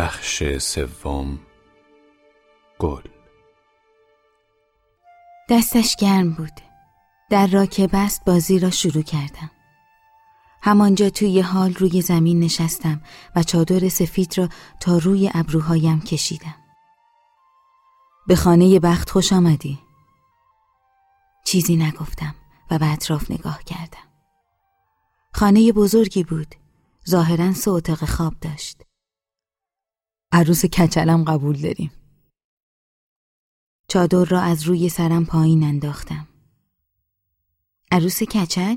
بخش سوم. گل. دستش گرم بود. در را که بست بازی را شروع کردم. همانجا توی حال روی زمین نشستم و چادر سفید را تا روی ابروهایم کشیدم. به خانه بخت خوش آمدی. چیزی نگفتم و به اطراف نگاه کردم. خانه بزرگی بود. ظاهرا سه اتاق خواب داشت. عروس کچلم قبول داریم چادر را از روی سرم پایین انداختم عروس کچل؟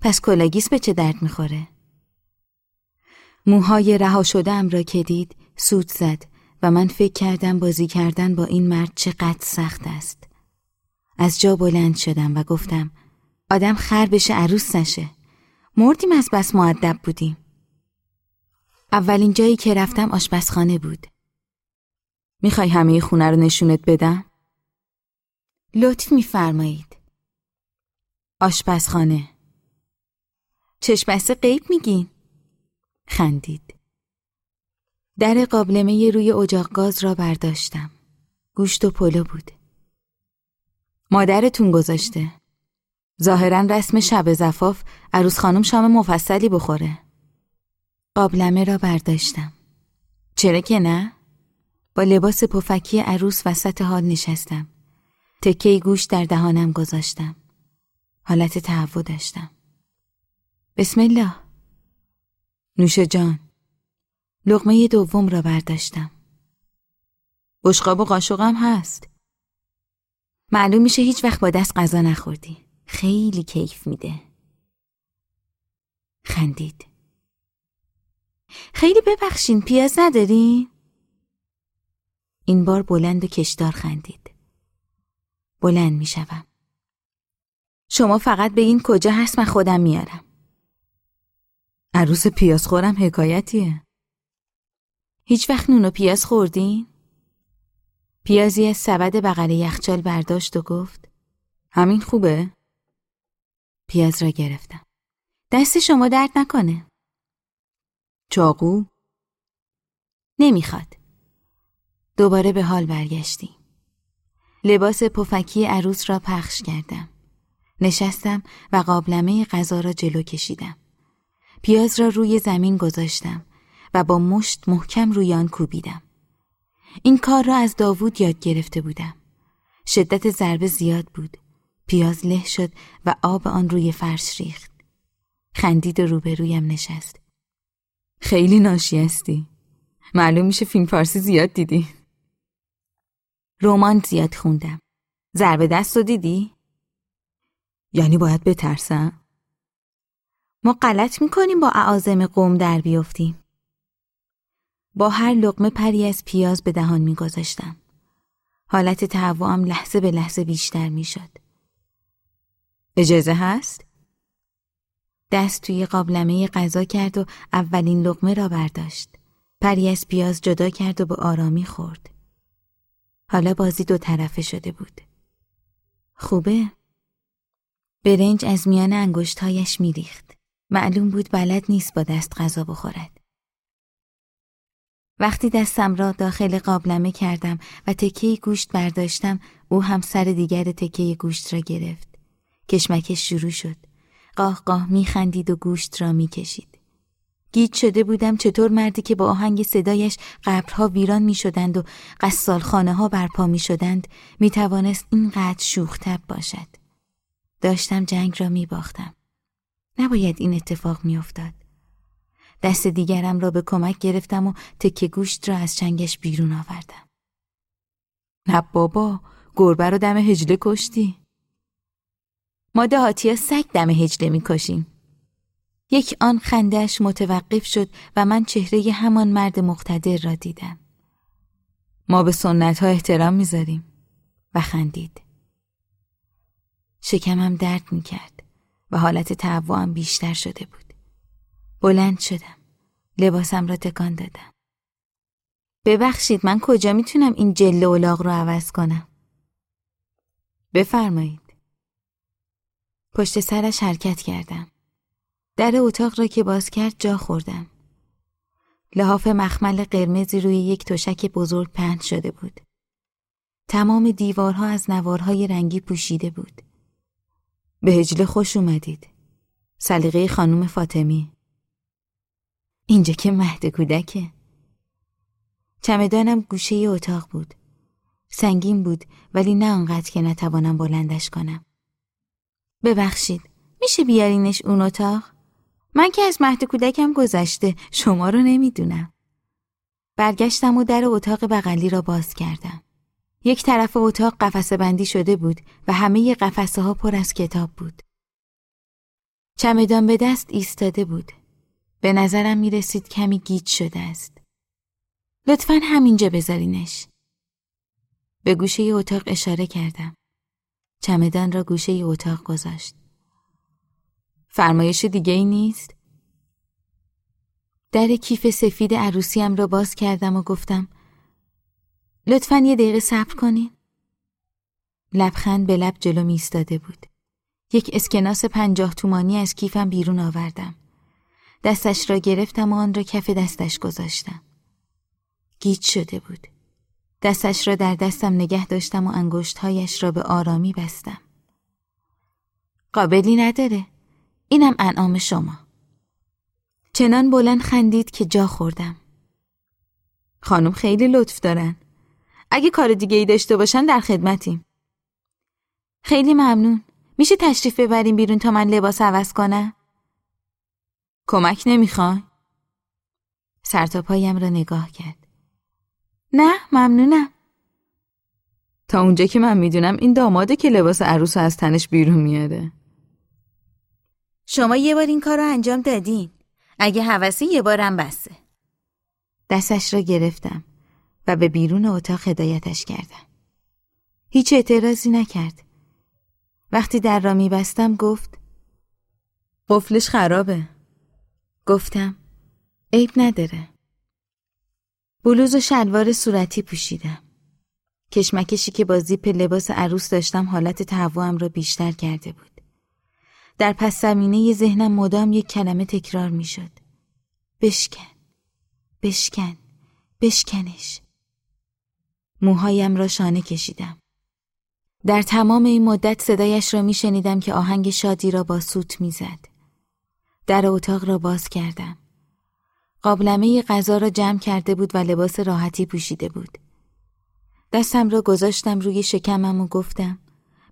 پس کلاگیس به چه درد می‌خوره؟ موهای رها شده را که دید سود زد و من فکر کردم بازی کردن با این مرد چقدر سخت است. از جا بلند شدم و گفتم آدم خر بشه عروس نشه. مردیم از بس معدب بودیم. اولین جایی که رفتم آشپزخانه بود. می‌خوای همه خونه رو نشونت بدم؟ لطف میفرمایید. آشپزخانه. چشم قیب میگین؟ خندید. در قابلمه روی اجاق گاز را برداشتم. گوشت و پلو بود. مادرتون گذاشته. ظاهرا رسم شب زفاف عروس خانم شام مفصلی بخوره. قابلمه را برداشتم. چرا که نه؟ با لباس پفکی عروس وسط حال نشستم. تکه گوش در دهانم گذاشتم. حالت تهوع داشتم. بسم الله. نوش جان. لغمه دوم را برداشتم. بشقاب و قاشقم هست. معلوم میشه هیچ وقت با دست غذا نخوردی. خیلی کیف میده. خندید. خیلی ببخشین پیاز نداری؟ این بار بلند و کشدار خندید. بلند می‌شوم. شما فقط به این کجا هست من خودم میارم. عروس پیاز خورم حکایتیه. هیچ وقت نون و پیاز خوردین؟ پیازی از سبد بغل یخچال برداشت و گفت همین خوبه؟ پیاز را گرفتم. دست شما درد نکنه. چاقو؟ نمی‌خواد. دوباره به حال برگشتیم. لباس پفکی عروس را پخش کردم. نشستم و قابلمه غذا را جلو کشیدم. پیاز را روی زمین گذاشتم و با مشت محکم روی آن کوبیدم. این کار را از داوود یاد گرفته بودم. شدت ضربه زیاد بود. پیاز له شد و آب آن روی فرش ریخت. خندید و روبرویم نشست. خیلی ناشی هستی. معلوم میشه فیلم فارسی زیاد دیدی. رمان زیاد خوندم. ضربه دست رو دیدی؟ یعنی باید بترسم؟ ما غلط می‌کنیم با اعازم قوم در بیفتیم. با هر لقمه پری از پیاز به دهان میگذاشتم. حالت تهوعم لحظه به لحظه بیشتر می‌شد. اجازه هست؟ دست توی قابلمه غذا کرد و اولین لقمه را برداشت. پری از پیاز جدا کرد و به آرامی خورد. حالا بازی دو طرفه شده بود. خوبه؟ برنج از میان انگشتهایش میریخت. معلوم بود بلد نیست با دست غذا بخورد. وقتی دستم را داخل قابلمه کردم و تکه گوشت برداشتم او هم سر دیگر تکه گوشت را گرفت. کشمکش شروع شد. قاه قاه میخندید و گوشت را می‌کشید. گیج شده بودم چطور مردی که با آهنگ صدایش قبرها ویران می شدند و خانه ها برپا می شدند می توانست اینقدر شوختب باشد. داشتم جنگ را می باختم. نباید این اتفاق می افتاد. دست دیگرم را به کمک گرفتم و تکه گوشت را از چنگش بیرون آوردم. نه بابا گربه رو دم هجله کشتی. ما دهاتی سگ دم هجله می کشیم. یک آن خندش متوقف شد و من چهره همان مرد مقتدر را دیدم. ما به سنت ها احترام می‌ذاریم و خندید. شکمم درد می کرد و حالت تعوام بیشتر شده بود. بلند شدم. لباسم را تکان دادم. ببخشید من کجا می‌تونم این جله اولاغ رو عوض کنم؟ بفرمایید. پشت سرش حرکت کردم. در اتاق را که باز کرد جا خوردم. لحاف مخمل قرمزی روی یک تشک بزرگ پهن شده بود. تمام دیوارها از نوارهای رنگی پوشیده بود. به هجله خوش اومدید. سلیقه خانم فاطمی. اینجا که مهد کودکه. چمدانم گوشه اتاق بود. سنگین بود ولی نه آنقدر که نتوانم بلندش کنم. ببخشید میشه بیارینش اون اتاق؟ من که از مهد کودکم گذشته شما رو نمی‌دونم. برگشتم و در اتاق بغلی را باز کردم. یک طرف اتاق قفسه بندی شده بود و همه قفسه ها پر از کتاب بود. چمدان به دست ایستاده بود. به نظرم می رسید کمی گیج شده است. لطفا همینجا بذارینش. به گوشه اتاق اشاره کردم. چمدان را گوشه اتاق گذاشت. فرمایش دیگه ای نیست؟ در کیف سفید عروسیم را باز کردم و گفتم لطفا یه دقیقه صبر کنین. لبخند به لب جلو میستاده بود. یک اسکناس پنجاه تومانی از کیفم بیرون آوردم. دستش را گرفتم و آن را کف دستش گذاشتم. گیج شده بود. دستش را در دستم نگه داشتم و انگشتهایش را به آرامی بستم. قابلی نداره. اینم انعام شما. چنان بلند خندید که جا خوردم. خانم خیلی لطف دارن. اگه کار دیگه ای داشته باشن در خدمتیم. خیلی ممنون. میشه تشریف ببریم بیرون تا من لباس عوض کنم؟ کمک نمی‌خوای؟ سرتا پایم را نگاه کرد. نه ممنونم. تا اونجا که من می‌دونم این داماده که لباس عروس از تنش بیرون میاره. شما یه بار این کار رو انجام دادین. اگه حوثی یه بارم بسه. دستش را گرفتم و به بیرون اتاق هدایتش کردم. هیچ اعتراضی نکرد. وقتی در را میبستم گفت قفلش خرابه. گفتم عیب نداره. بلوز و شلوار صورتی پوشیدم. کشمکشی که با زیپ لباس عروس داشتم حالت تهوعم را بیشتر کرده بود. در پس زمینه ذهنم مدام یک کلمه تکرار می شد. بشکن. بشکن. بشکنش. موهایم را شانه کشیدم. در تمام این مدت صدایش را می شنیدم که آهنگ شادی را با سوت می زد. در اتاق را باز کردم. قابلمه غذا را جمع کرده بود و لباس راحتی پوشیده بود. دستم را گذاشتم روی شکمم و گفتم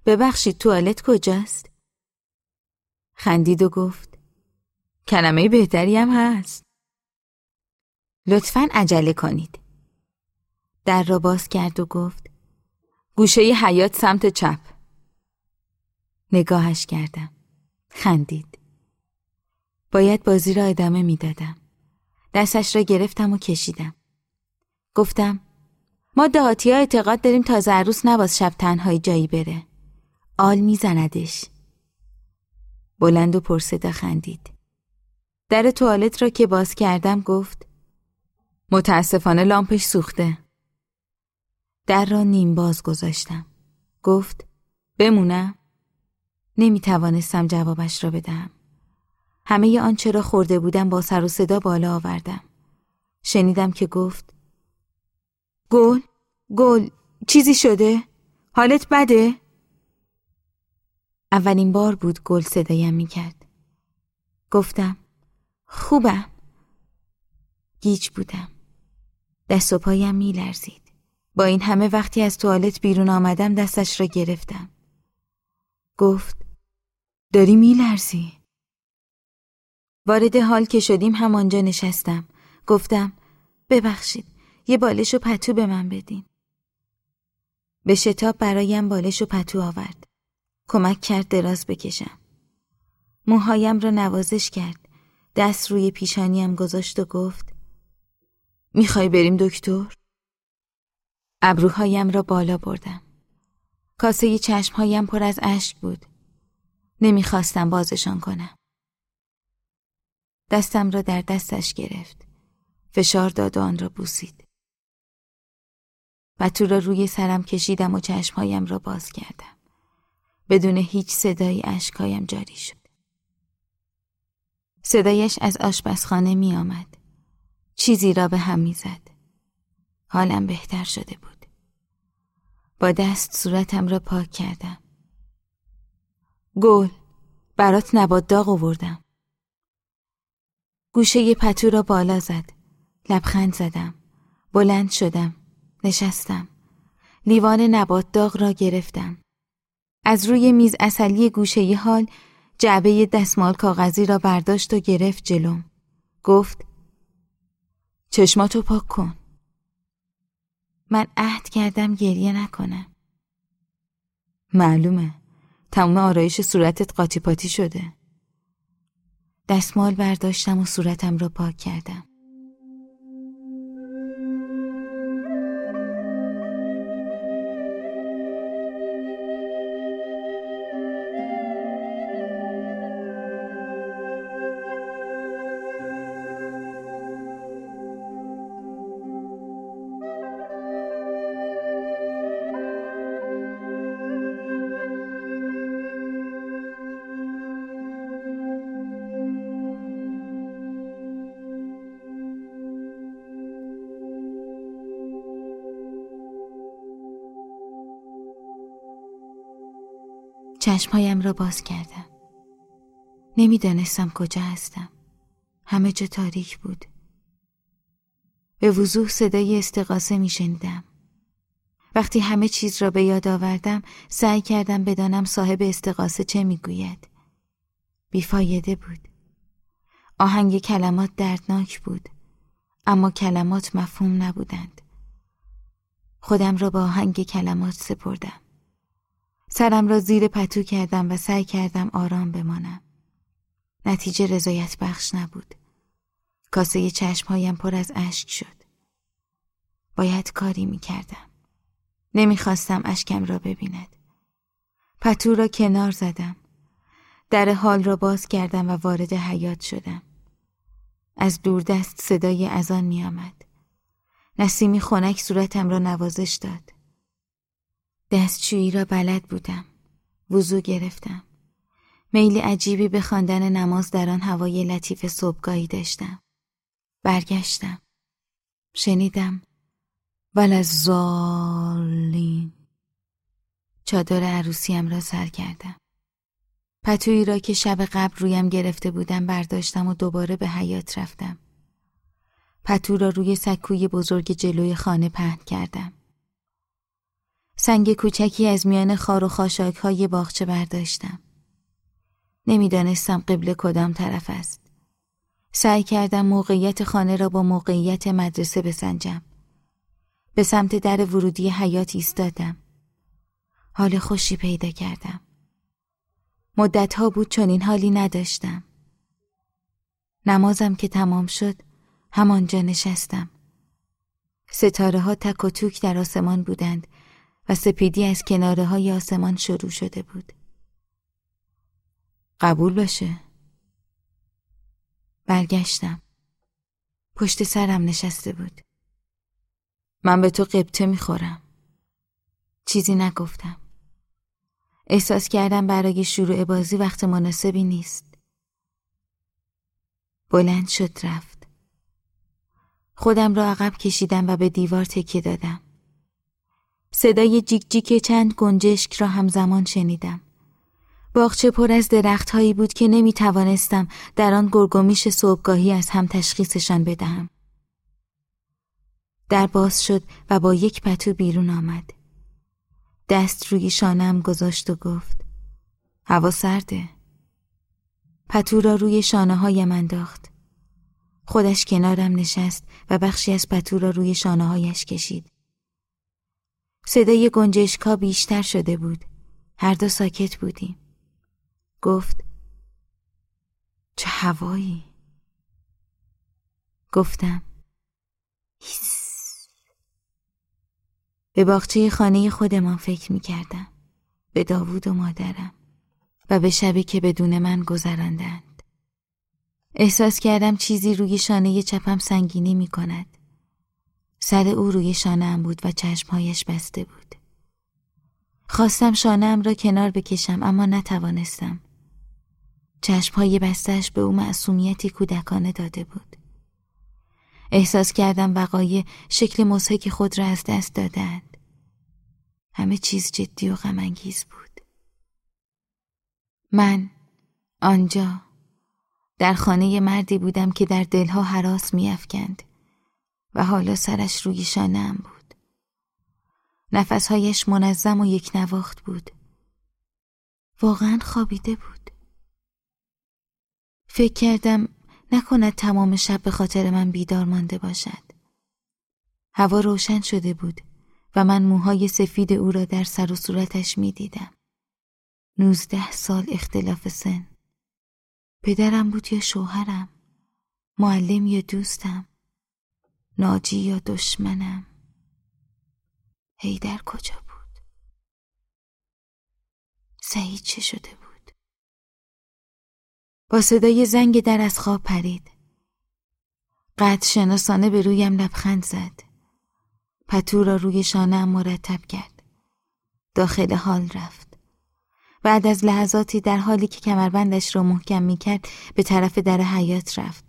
ببخشید توالت کجاست؟ خندید و گفت کلمه بهتری هم هست. لطفا عجله کنید. در را باز کرد و گفت گوشه حیات سمت چپ. نگاهش کردم. خندید. باید بازی را ادامه می‌دادم. دستش را گرفتم و کشیدم. گفتم ما دهاتی ها اعتقاد داریم تازه عروس نباز شب تنهای جایی بره. آل میزندش. بلند و پرسده خندید. در توالت را که باز کردم گفت متاسفانه لامپش سوخته. در را نیم باز گذاشتم. گفت بمونم؟ نمی توانستم جوابش را بدهم. همه آنچه را خورده بودم با سر و صدا بالا آوردم. شنیدم که گفت گل گل چیزی شده؟ حالت بده؟ اولین بار بود گل صدایم می. گفتم خوبم. گیج بودم. دست و پایم می لرزید. با این همه وقتی از توالت بیرون آمدم دستش را گرفتم. گفت داری می لرزی. وارد حال که شدیم همانجا نشستم. گفتم ببخشید یه بالش و پتو به من بدین. به شتاب برایم بالش و پتو آورد. کمک کرد دراز بکشم. موهایم را نوازش کرد. دست روی پیشانیم گذاشت و گفت می‌خوای بریم دکتر؟ ابروهایم را بالا بردم. کاسه چشمهایم پر از اشک بود. نمی‌خواستم بازشان کنم. دستم را در دستش گرفت. فشار داد و آن را بوسید. و تو را روی سرم کشیدم و چشمهایم را باز کردم. بدون هیچ صدایی اشکهایم جاری شد. صدایش از آشپزخانه می آمد. چیزی را به هم می‌زد. حالم بهتر شده بود. با دست صورتم را پاک کردم. گل برات نبات داغ آوردم. گوشه پتو را بالا زد. لبخند زدم. بلند شدم. نشستم. لیوان نبات داغ را گرفتم. از روی میز اصلی گوشه حال جعبه دستمال کاغذی را برداشت و گرفت جلوم. گفت چشماتو پاک کن. من عهد کردم گریه نکنم. معلومه. تمام آرایش صورتت قاطی پاتی شده. دستمال برداشتم و صورتم را پاک کردم. چشمهایم را باز کردم. نمی‌دانستم کجا هستم. همه جا تاریک بود. به وضوح صدای استقاسه می شنیدم. وقتی همه چیز را به یاد آوردم سعی کردم بدانم صاحب استقاسه چه می‌گوید. بیفایده بود. آهنگ کلمات دردناک بود اما کلمات مفهوم نبودند. خودم را با آهنگ کلمات سپردم. سرم را زیر پتو کردم و سعی کردم آرام بمانم. نتیجه رضایت بخش نبود. کاسه چشمهایم پر از اشک شد. باید کاری می کردم. نمی‌خواستم اشکم را ببیند. پتو را کنار زدم. در حال را باز کردم و وارد حیات شدم. از دوردست صدای اذان می آمد. نسیمی خنک صورتم را نوازش داد. دستشویی را بلد بودم. وضو گرفتم. میل عجیبی به خواندن نماز در آن هوای لطیف صبحگاهی داشتم. برگشتم. شنیدم ول از زالین چادر عروسیم را سر کردم. پتویی را که شب قبل رویم گرفته بودم برداشتم و دوباره به حیات رفتم. پتو را روی سکوی بزرگ جلوی خانه پهن کردم. سنگ کوچکی از میان خار و خاشاک های باغچه برداشتم. نمی‌دانستم قبل کدام طرف است. سعی کردم موقعیت خانه را با موقعیت مدرسه بسنجم. به سمت در ورودی حیات ایستادم. حال خوشی پیدا کردم. مدتها بود چون این حالی نداشتم. نمازم که تمام شد همانجا نشستم. ستاره ها تک و توک در آسمان بودند و سپیدی از کناره های آسمان شروع شده بود. قبول باشه. برگشتم. پشت سرم نشسته بود. من به تو قبطه می‌خورم. چیزی نگفتم. احساس کردم برای شروع بازی وقت مناسبی نیست. بلند شد رفت. خودم را عقب کشیدم و به دیوار تکیه دادم. صدای جیک جیک چند گنجشک را همزمان شنیدم. باغچه پر از درخت هایی بود که نمی توانستم در آن گرگومیش صبحگاهی از هم تشخیصشان بدهم. در باز شد و با یک پتو بیرون آمد. دست روی شانم گذاشت و گفت هوا سرده. پتو را روی شانه هایم انداخت. خودش کنارم نشست و بخشی از پتو را روی شانه هایش کشید. صدای گنجشکا بیشتر شده بود. هر دو ساکت بودیم. گفت چه هوایی گفتم هیس. به باغچه خانه خودمان فکر می کردم. به داوود و مادرم و به شبی که بدون من گذراندند. احساس کردم چیزی روی شانه چپم سنگینی می کند. سر او روی شانم بود و چشمهایش بسته بود. خواستم شانم را کنار بکشم اما نتوانستم. چشمهای بستش به او معصومیتی کودکانه داده بود. احساس کردم وقایع شکل مزهک خود را از دست دادند. همه چیز جدی و غمانگیز بود. من آنجا در خانه مردی بودم که در دلها حراس میافکند و حالا سرش روی شانم بود. نفسهایش منظم و یک نواخت بود. واقعا خوابیده بود. فکر کردم نکند تمام شب به خاطر من بیدار مانده باشد. هوا روشن شده بود و من موهای سفید او را در سر و صورتش می دیدم. نوزده سال اختلاف سن. پدرم بود یا شوهرم معلم یا دوستم ناجی یا دشمنم. هیدر کجا بود؟ سعید چه شده بود؟ با صدای زنگ در از خواب پرید. قد شناسانه به رویم لبخند زد. پتو را روی شانه مرتب کرد. داخل حال رفت. بعد از لحظاتی در حالی که کمربندش را محکم می کرد به طرف در حیات رفت.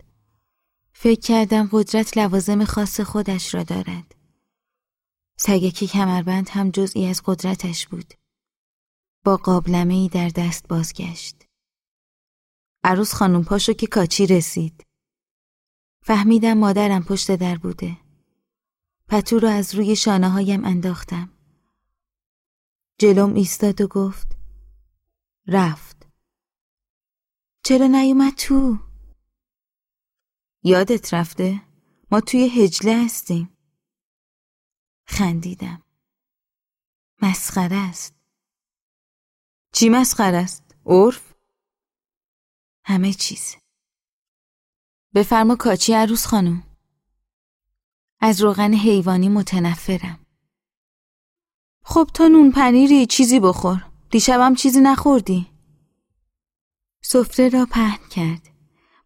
فکر کردم قدرت لوازم خاص خودش را دارد. سگکی کمربند هم جزئی از قدرتش بود. با قابلمه ای در دست بازگشت. عروس خانم پاشو که کاچی رسید. فهمیدم مادرم پشت در بوده. پتو را از روی شانه هایم انداختم. جلوم ایستاد و گفت رفت چرا نیومد تو؟ یادت رفته؟ ما توی هجله هستیم خندیدم مسخره است چی مسخره است؟ عرف؟ همه چیز بفرما کاچی عروس خانم از روغن حیوانی متنفرم خب تا نون پنیری چیزی بخور دیشبم چیزی نخوردی؟ سفره را پهن کرد.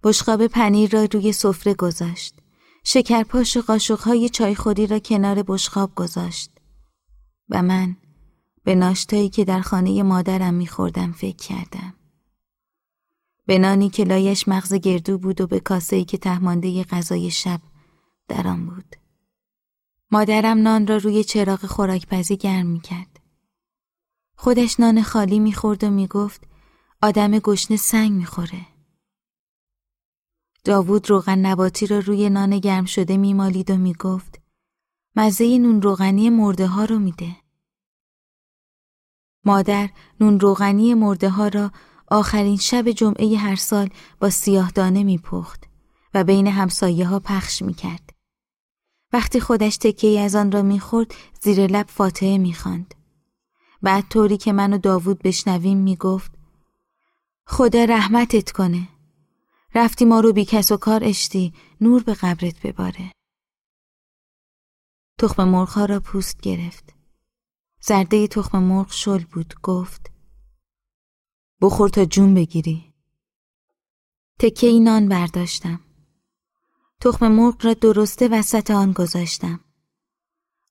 بشقاب پنیر را روی سفره گذاشت. شکرپاش و قاشقهای چایخوری را کنار بشقاب گذاشت. و من به ناشتایی که در خانه مادرم میخوردم فکر کردم. به نانی که لایش مغز گردو بود و به کاسه‌ای که تهمانده غذای شب در آن بود. مادرم نان را روی چراغ خوراکپزی گرم می‌کرد. خودش نان خالی می‌خورد و می‌گفت آدم گشنه سنگ می‌خوره. داوود روغن نباتی را روی نان گرم شده میمالید و می‌گفت مزه نون روغنی مرده ها رو میده. مادر نون روغنی مرده ها را آخرین شب جمعه هر سال با سیاه دانه میپخت و بین همسایه ها پخش می‌کرد. وقتی خودش تکه از آن را می‌خورد زیر لب فاتحه می‌خواند. بعد طوری که من و داوود بشنویم می‌گفت خدا رحمتت کنه رفتی ما رو بی کس و کار اشتی نور به قبرت بباره. تخم مرغ را پوست گرفت. زرده تخم مرغ شل بود گفت بخور تا جون بگیری. تکه ای نان برداشتم. تخم مرغ را درسته وسط آن گذاشتم.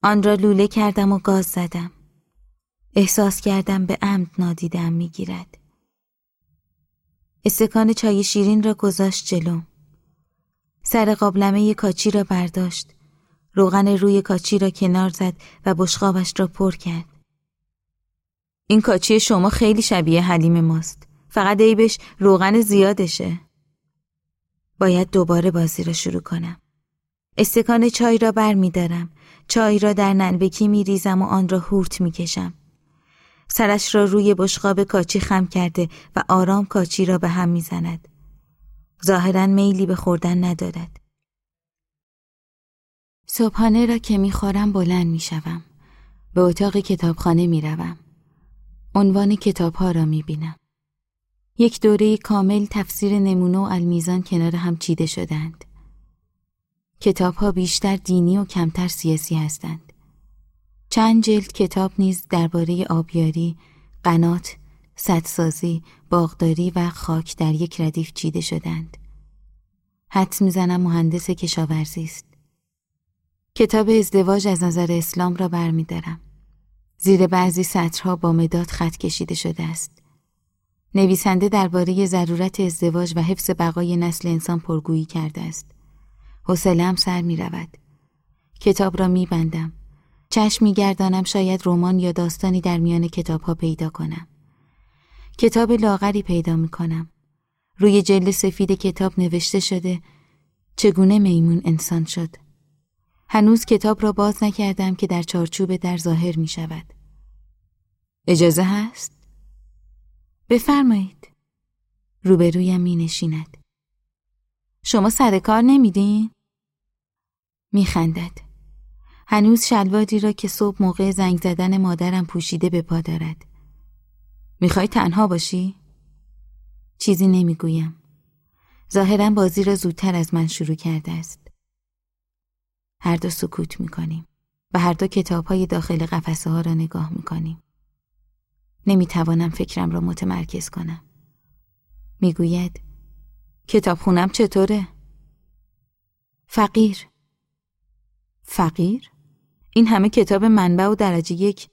آن را لوله کردم و گاز زدم. احساس کردم به عمد نادیدم می‌گیرد. استکان چای شیرین را گذاشت جلوم. سر قابلمه کاچی را برداشت. روغن روی کاچی را کنار زد و بشقابش را پر کرد. این کاچی شما خیلی شبیه حلیم ماست. فقط عیبش روغن زیادشه. باید دوباره بازی را شروع کنم. استکان چای را بر می دارم. چای را در ننبکی می ریزم و آن را هورت می کشم. سرش را روی بشقاب کاچی خم کرده و آرام کاچی را به هم می‌زند. ظاهرا میلی به خوردن ندارد. صبحانه را که می‌خورم بلند می‌شوم. به اتاق کتابخانه می‌روم. عنوان کتاب ها را می‌بینم. یک دوره کامل تفسیر نمونه و المیزان کنار هم چیده شدند. کتاب ها بیشتر دینی و کمتر سیاسی هستند. چند جلد کتاب نیز درباره آبیاری، قنات، سدسازی، باغداری و خاک در یک ردیف چیده شدند. حدس می‌زنم مهندس کشاورزی است. کتاب ازدواج از نظر اسلام را برمیدارم. زیر بعضی سطرها با مداد خط کشیده شده است. نویسنده درباره ضرورت ازدواج و حفظ بقای نسل انسان پرگویی کرده است. حوصله‌ام سر می رود. کتاب را می بندم. چشم می گردانم شاید رمان یا داستانی در میان کتاب ها پیدا کنم. کتاب لاغری پیدا می کنم. روی جلد سفید کتاب نوشته شده چگونه میمون انسان شد. هنوز کتاب را باز نکردم که در چارچوب در ظاهر می شود. اجازه هست؟ بفرمایید. روبرویم می نشیند. شما سر کار نمیدین؟ می خندد. هنوز شلواری را که صبح موقع زنگ زدن مادرم پوشیده به پا دارد. می‌خوای تنها باشی؟ چیزی نمی‌گویم. ظاهرا بازی را زودتر از من شروع کرده است. هر دو سکوت می‌کنیم و هر دو کتاب های داخل قفسه ها را نگاه می‌کنیم. نمی‌توانم فکرم را متمرکز کنم. می‌گوید کتاب خونم چطوره؟ فقیر فقیر؟ این همه کتاب منبع و درجه یک.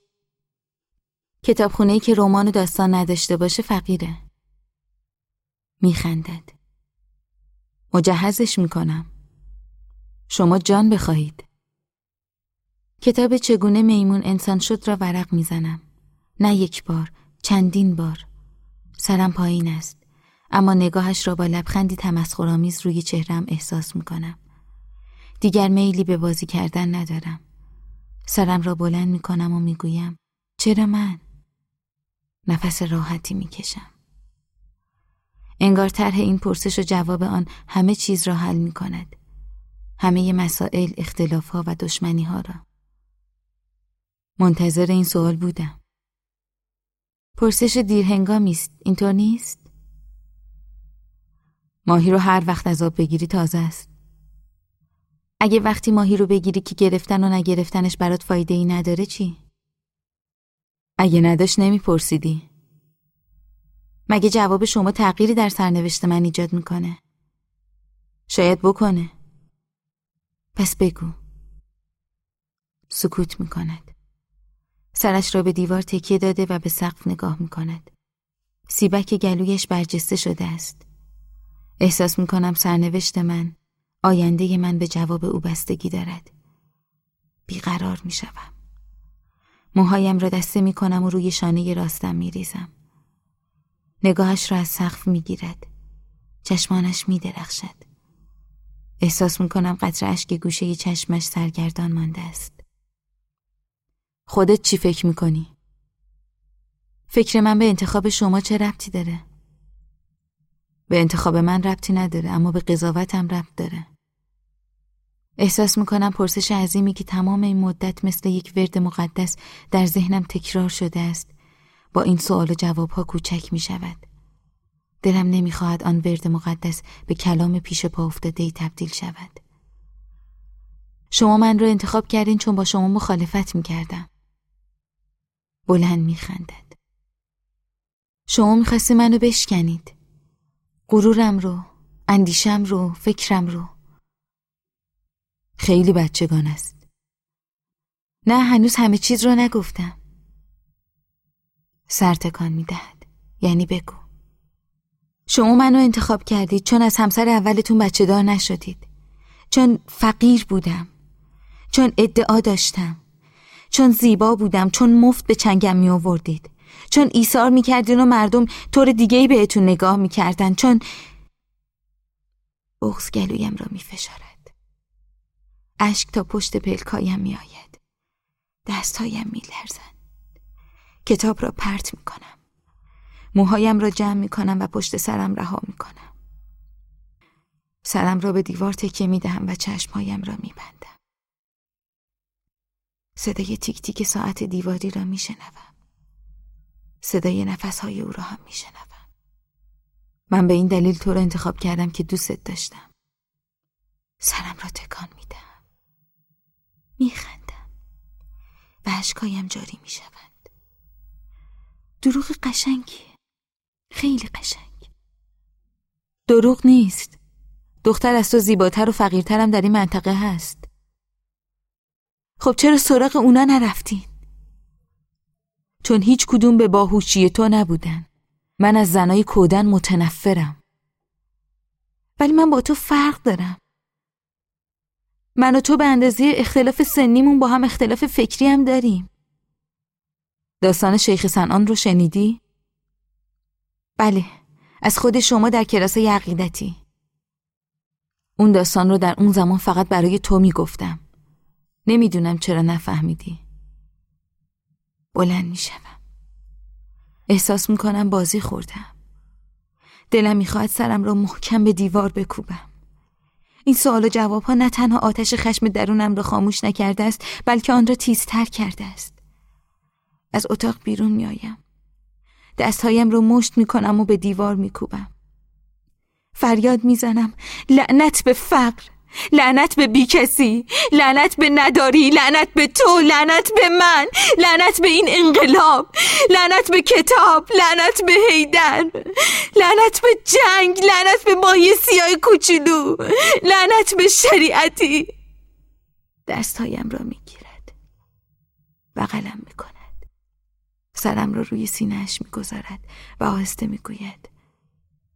کتابخونه که رمان و داستان نداشته باشه فقیره. میخندد. مجهزش می‌کنم. شما جان بخواهید. کتاب چگونه میمون انسان شد را ورق می‌زنم. نه یک بار چندین بار. سرم پایین است. اما نگاهش را با لبخندی تمسخرآمیز روی چهرم احساس می‌کنم. دیگر میلی به بازی کردن ندارم. سرم را بلند می‌کنم و می‌گویم چرا من نفس راحتی می‌کشم انگار طرح این پرسش و جواب آن همه چیز را حل می کند. همه مسائل، اختلاف و دشمنی ها را. منتظر این سوال بودم. پرسش دیرهنگامی است، اینطور نیست؟ ماهی رو هر وقت از آب بگیری تازه است. اگه وقتی ماهی رو بگیری که گرفتن و نگرفتنش برات فایده ای نداره چی؟ اگه نداشت نمیپرسیدی. مگه جواب شما تغییری در سرنوشت من ایجاد می‌کنه؟ شاید بکنه. پس بگو. سکوت می‌کند. سرش را به دیوار تکیه داده و به سقف نگاه می‌کند. سیبک گلویش برجسته شده است. احساس می‌کنم سرنوشت من، آینده من به جواب او بستگی دارد. بیقرار می‌شوم. موهایم را دسته می‌کنم و روی شانه راستم میریزم. نگاهش را از سقف می‌گیرد چشمانش میدرخشد احساس می‌کنم قطر اشک گوشه چشمش سرگردان مانده است خودت چی فکر می‌کنی؟ فکر من به انتخاب شما چه ربطی داره؟ به انتخاب من ربطی نداره اما به قضاوتم ربط داره احساس می‌کنم پرسش عظیمی که تمام این مدت مثل یک ورد مقدس در ذهنم تکرار شده است با این سوال و جوابها کوچک می شود. دلم نمی‌خواهد آن ورد مقدس به کلام پیش پا افتاده ای تبدیل شود. شما من را انتخاب کردین چون با شما مخالفت می کردم. بلند می خندد. شما می‌خواستی منو بشکنید. غرورم رو، اندیشم رو، فکرم رو. خیلی بچگان است. نه هنوز همه چیز رو نگفتم. سرتکان می‌دهد. یعنی بگو. شما منو انتخاب کردید چون از همسر اولتون بچه دار نشدید. چون فقیر بودم. چون ادعا داشتم. چون زیبا بودم. چون مفت به چنگم می آوردید چون ایثار می کردین و مردم طور دیگه ای بهتون نگاه می کردن چون بغز گلویم را می فشارد اشک تا پشت پلکایم می آید دستهایم می لرزن. کتاب را پرت می کنم. موهایم را جمع می کنم و پشت سرم رها می کنم. سرم را به دیوار تکیه می دهم و چشمهایم را می بندم. صدای تیک تیک ساعت دیواری را می شنوم. صدای نفسهای او را هم می شنوم. من به این دلیل تو را انتخاب کردم که دوستت داشتم. سرم را تکان می دهم. می خندم. و عشقایم جاری می شود. دروغ قشنگیه. خیلی قشنگ. دروغ نیست. دختر از تو زیباتر و فقیرترم در این منطقه هست. خب چرا سراغ اونا نرفتین؟ چون هیچ کدوم به باهوشی تو نبودن. من از زنای کودن متنفرم. ولی من با تو فرق دارم. من و تو به اندازه اختلاف سنیمون با هم اختلاف فکری هم داریم. داستان شیخ سنان رو شنیدی؟ بله از خود شما در کلاس عقیدتی اون داستان رو در اون زمان فقط برای تو می‌گفتم. نمی‌دونم چرا نفهمیدی. بلند میشم احساس می‌کنم بازی خوردم. دلم می‌خواهد سرم را محکم به دیوار بکوبم. این سوال و جواب ها نه تنها آتش خشم درونم را خاموش نکرده است بلکه آن را تیزتر کرده است. از اتاق بیرون میآیم. دستهایم رو مشت می‌کنم و به دیوار میکوبم. فریاد می‌زنم لعنت به فقر! لعنت به بیکسی لعنت به نداری لعنت به تو لعنت به من لعنت به این انقلاب لعنت به کتاب لعنت به هیدر لعنت به جنگ لعنت به ماهی سیاه کوچولو لعنت به شریعتی دستهایم را می‌گیرد بغلم می‌کند سرم را روی سینهش می‌گذارد و آهسته می‌گوید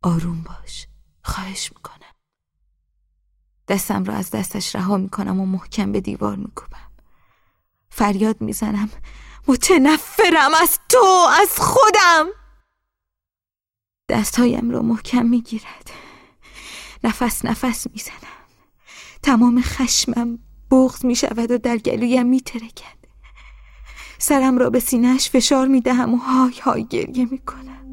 آروم باش خواهش می‌کنم دستم را از دستش رها می‌کنم و محکم به دیوار میکوبم. فریاد می‌زنم. متنفرم از تو از خودم. دستهایم را محکم می‌گیرد. نفس نفس می‌زنم. تمام خشمم بغض می‌شود و در گلویم میترکد. سرم را به سینهش فشار می‌دهم و های های گریه می‌کنم.